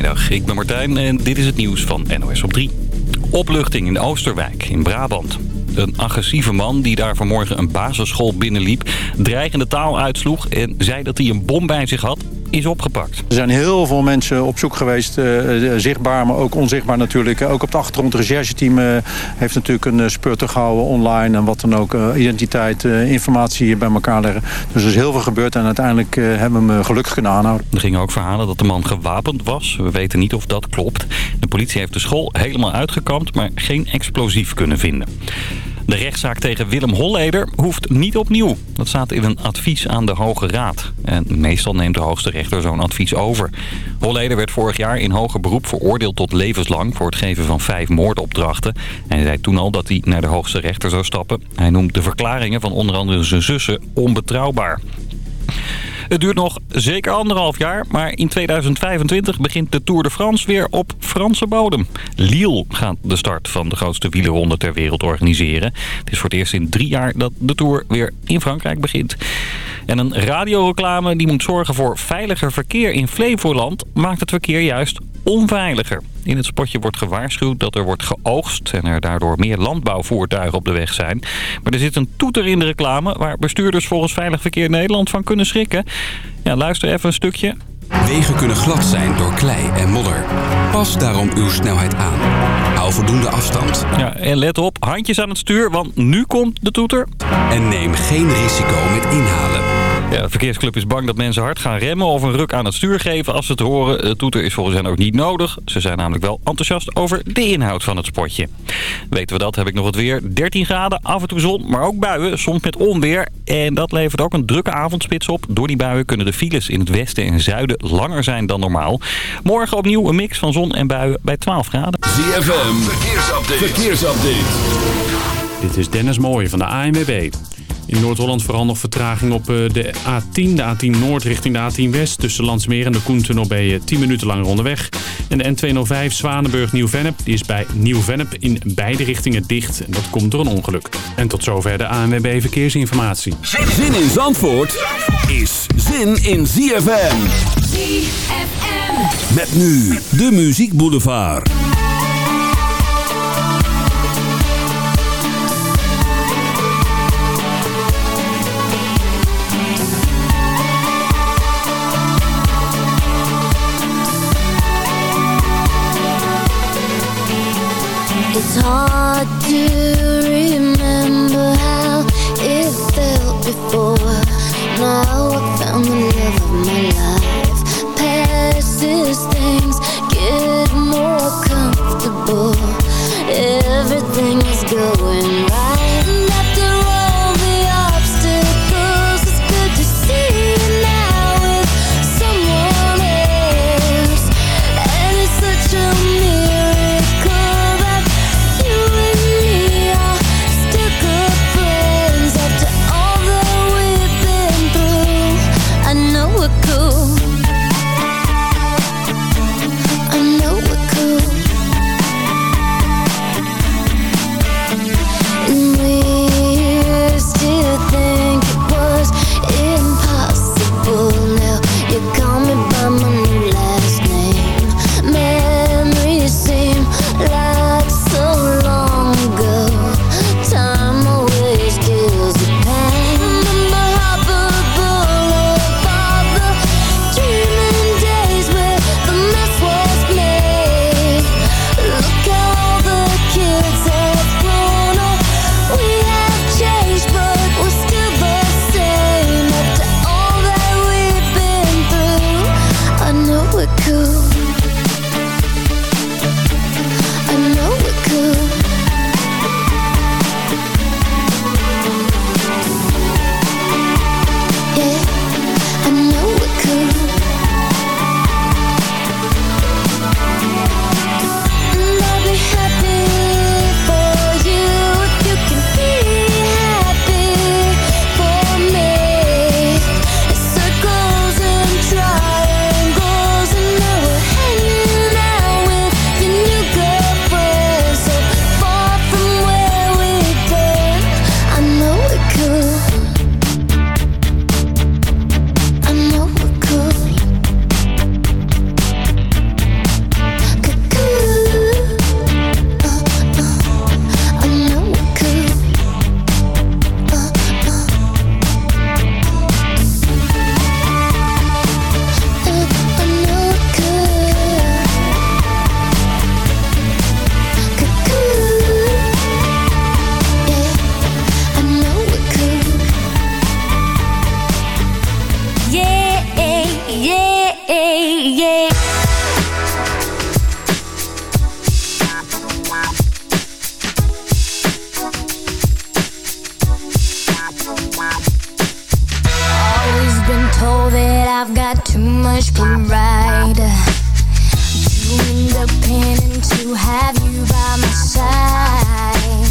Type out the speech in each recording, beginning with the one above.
Goedemiddag, ik ben Martijn en dit is het nieuws van NOS op 3. Opluchting in Oosterwijk in Brabant. Een agressieve man die daar vanmorgen een basisschool binnenliep... dreigende taal uitsloeg en zei dat hij een bom bij zich had is opgepakt. Er zijn heel veel mensen op zoek geweest, uh, zichtbaar, maar ook onzichtbaar natuurlijk. Ook op de achtergrond, het rechercheteam uh, heeft natuurlijk een speur gehouden online en wat dan ook. identiteit, informatie bij elkaar leggen. Dus er is heel veel gebeurd en uiteindelijk hebben we hem gelukkig kunnen aanhouden. Er gingen ook verhalen dat de man gewapend was. We weten niet of dat klopt. De politie heeft de school helemaal uitgekampt, maar geen explosief kunnen vinden. De rechtszaak tegen Willem Holleder hoeft niet opnieuw. Dat staat in een advies aan de Hoge Raad. En meestal neemt de hoogste rechter zo'n advies over. Holleder werd vorig jaar in hoger beroep veroordeeld tot levenslang... voor het geven van vijf moordopdrachten. En hij zei toen al dat hij naar de hoogste rechter zou stappen. Hij noemt de verklaringen van onder andere zijn zussen onbetrouwbaar. Het duurt nog zeker anderhalf jaar, maar in 2025 begint de Tour de France weer op Franse bodem. Lille gaat de start van de grootste wielerronde ter wereld organiseren. Het is voor het eerst in drie jaar dat de Tour weer in Frankrijk begint. En een radioreclame die moet zorgen voor veiliger verkeer in Flevoland maakt het verkeer juist onveiliger. In het spotje wordt gewaarschuwd dat er wordt geoogst en er daardoor meer landbouwvoertuigen op de weg zijn. Maar er zit een toeter in de reclame waar bestuurders volgens Veilig Verkeer Nederland van kunnen schrikken. Ja, luister even een stukje. Wegen kunnen glad zijn door klei en modder. Pas daarom uw snelheid aan. Hou voldoende afstand. Ja, en let op, handjes aan het stuur, want nu komt de toeter. En neem geen risico met inhalen. Ja, de verkeersclub is bang dat mensen hard gaan remmen of een ruk aan het stuur geven als ze het horen. De toeter is volgens hen ook niet nodig. Ze zijn namelijk wel enthousiast over de inhoud van het spotje. Weten we dat, heb ik nog het weer. 13 graden, af en toe zon, maar ook buien, soms met onweer. En dat levert ook een drukke avondspits op. Door die buien kunnen de files in het westen en zuiden langer zijn dan normaal. Morgen opnieuw een mix van zon en buien bij 12 graden. ZFM, verkeersupdate. verkeersupdate. Dit is Dennis Mooij van de ANWB. In Noord-Holland vooral nog vertraging op eh, de A10, de A10 Noord richting de A10 West. Tussen Landsmeer en de Koentunnel ben je 10 minuten langer onderweg. En de N205 Zwanenburg-Nieuw-Vennep, die is bij Nieuw-Vennep in beide richtingen dicht. En dat komt door een ongeluk. En tot zover de ANWB Verkeersinformatie. Zin in Zandvoort is zin in ZFM. ZFM. Met nu de Muziek Boulevard. It's hard to remember how it felt before. Now I've got too much pride Too independent to have you by my side.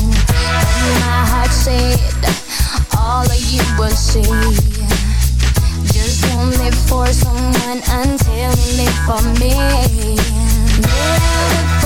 My heart said all of you will see. Just don't live for someone until you live for me. Never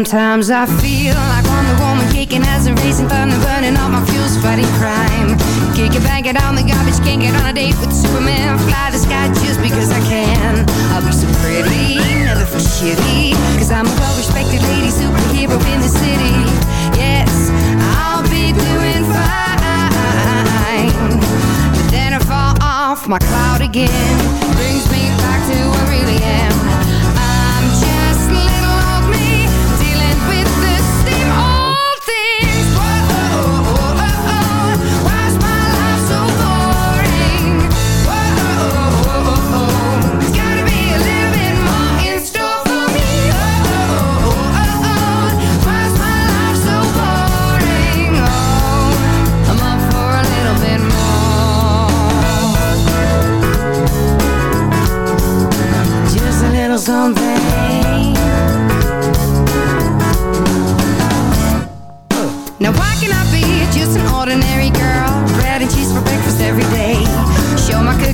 Sometimes I feel like Wonder Woman kicking as a racing thunder, burning all my fuels, fighting crime. Kick it, bang it on the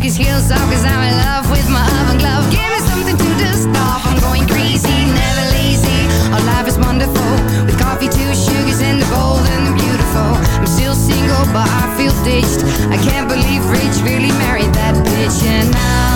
My cookie off cause I'm in love with my oven glove. Give me something to dust off. I'm going crazy, never lazy. Our life is wonderful. With coffee, two sugars, and the bold and the beautiful. I'm still single, but I feel ditched. I can't believe Rich really married that bitch. And I'm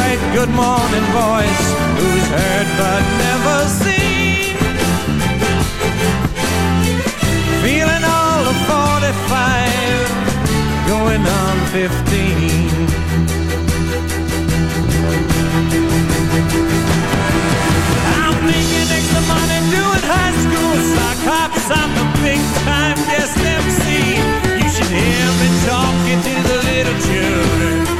Bright good morning voice, who's heard but never seen. Feeling all of 45, going on 15. I'm making extra money doing high school sock hops. I'm a big time guest MC. You should hear me talking to the little children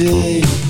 Ik